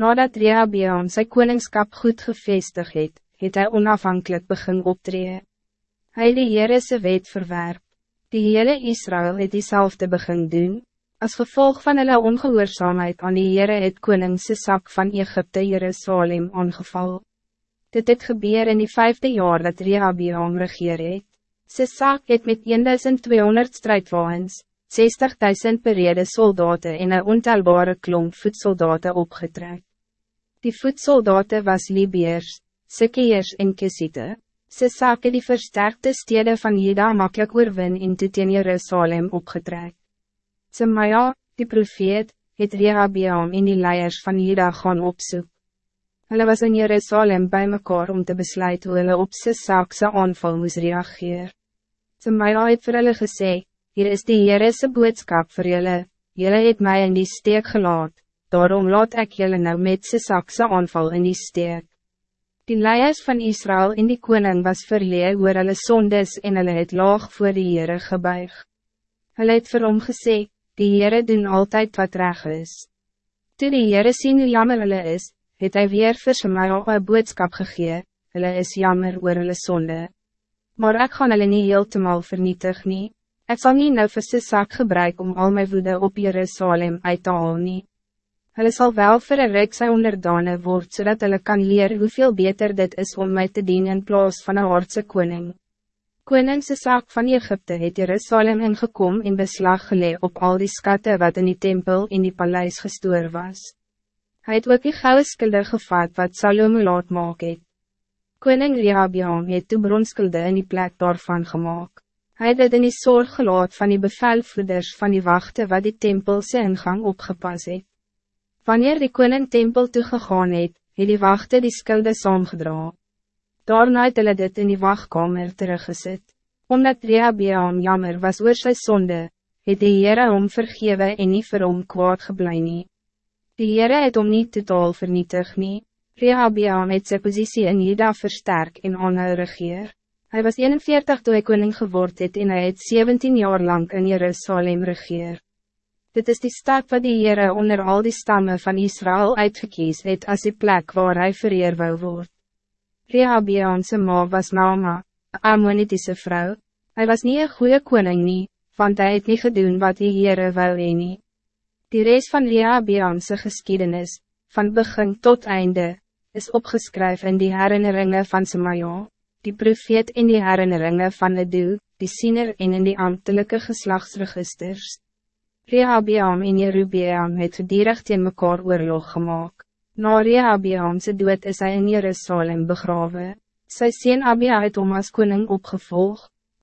Nadat Rehabeam sy koningskap goed gevestig het, het hy onafhankelijk begin optreden. Hij die Heerese wet verwerp. Die hele Israël het diezelfde begin doen. Als gevolg van hulle ongehoorzaamheid aan die Heere het koningse sak van Egypte Jerusalem aangeval. Dit het gebeur in die vijfde jaar dat Rehabeam regeer het. Sy sak het met 1200 strijdwagens, 60.000 berede soldaten en een ontelbare klomp voedsoldaten opgetrek. Die voedsoldaten was Libiërs, Sikkiërs en Kisiete. Sy sak het die versterkte steden van Jeda makkelijk oorwin en toe teen Jerusalem opgetrek. Semaja, die profeet, het Rehabeam en die leiers van Jeda gaan opzoek. Hulle was in Jerusalem bij mekaar om te besluiten hoe hulle op sy saakse aanval moes reageer. Semaja het vir hulle gesê, hier is die Heerese boodskap voor julle, julle het mij in die steek gelaat, daarom laat ik julle nou met sy saakse aanval in die steek. Die leiers van Israël in die koning was verlee oor hulle sondes en hulle het laag voor die Heere gebuig. Hulle het vir hom gesê, die Heere doen altijd wat reg is. Toe die Heere sien hoe jammer hulle is, het hy weer vir al een boodskap gegee, hulle is jammer oor hulle sonde. Maar ik gaan hulle nie heeltemal vernietig nie, ek sal nie nou vir sy sak gebruik om al my woede op Jerusalem uit te haal nie. Hulle sal wel vir een rijk sy onderdane word, zodat hulle kan leer hoeveel beter dit is om mij te dienen in plaas van een aardse koning. Koningse zaak van Egypte het Jerusalem ingekom en beslag gelee op al die skatten wat in die tempel in die paleis gestoor was. Hij het ook die gouden skilde gevat wat Salome laat maak het. Koning Rehabiam het toe bronskilde in die plek daarvan gemaakt. Hij het dit in die zorg gelaat van die bevelvoeders van die wachten wat die tempelse ingang opgepas het. Wanneer die koning tempel toegegaan het, het die wachte die skulde saamgedra. Daarna het hulle dit in die wachtkamer teruggezet. Omdat Rehabeam jammer was oor sy sonde, het die Heere om vergewe en nie vir hom kwaad geblei nie. Die Heere het om nie totaal vernietig nie. Rehabeam het sy positie in Juda versterk en aanhou regeer. Hij was 41 toe hy koning geword het en hy het 17 jaar lang in Jerusalem regeer. Dit is die stad wat die Heere onder al die stammen van Israël uitgekies het als die plek waar hij vereer wou word. Rehabeaanse ma was Naama, een Ammonitische vrouw. Hij was niet een goede koning nie, want hij het niet gedaan wat die Heere wou heen nie. Die reis van Rehabeaanse geschiedenis, van begin tot einde, is opgeschreven in die herinneringen van Semaja, die profeet in die herinneringen van Edu, die siener en in die ambtelijke geslachtsregisters. Rehabeam en Jerubeam het gedierig teen mekaar oorlog gemaakt. Na Rehabeamse dood is hij in Jerusalem begraven. Sy sien Abia het om as koning opgevolgd.